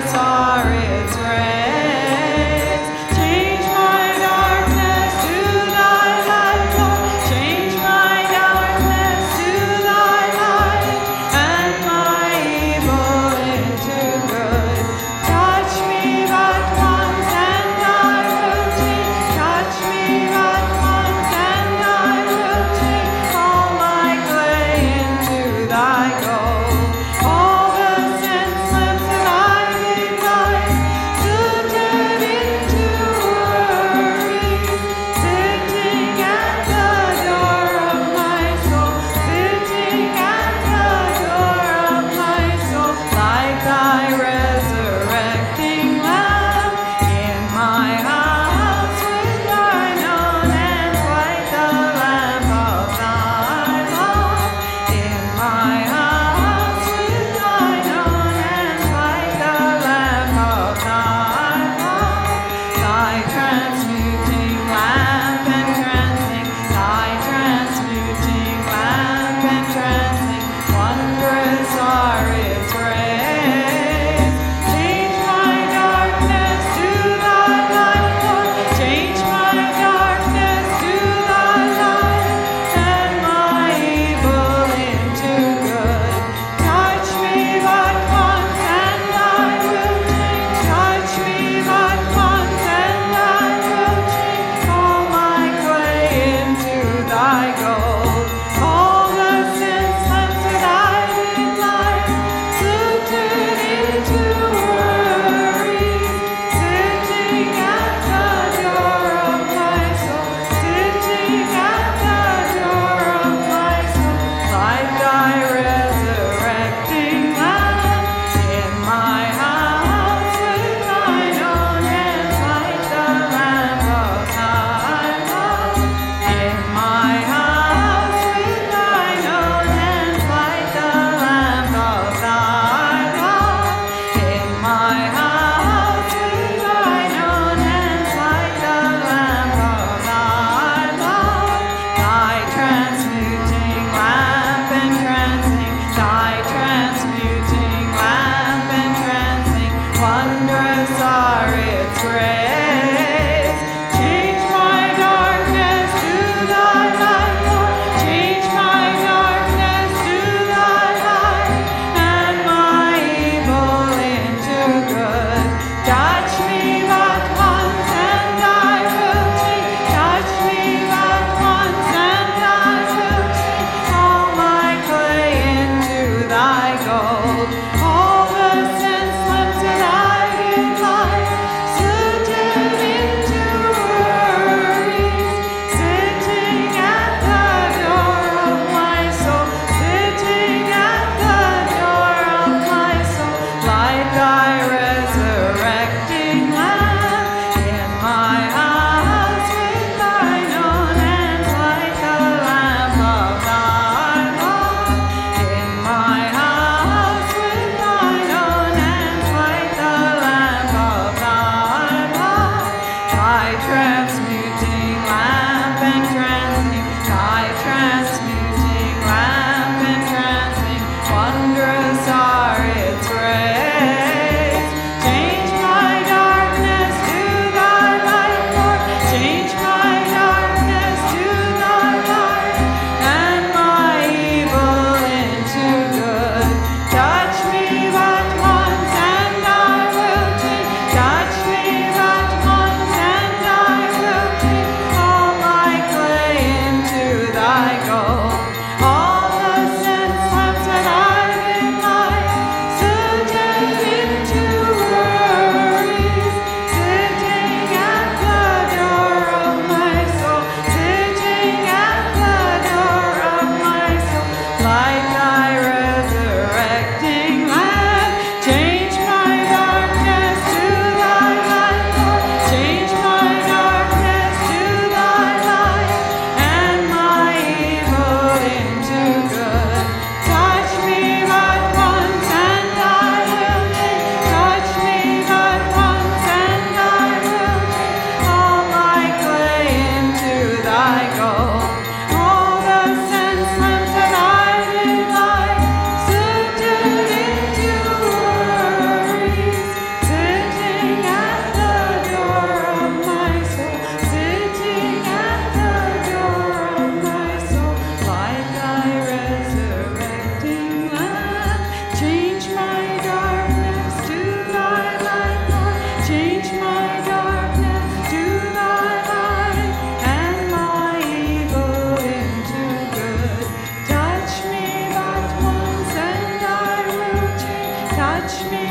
saw. guy touch me.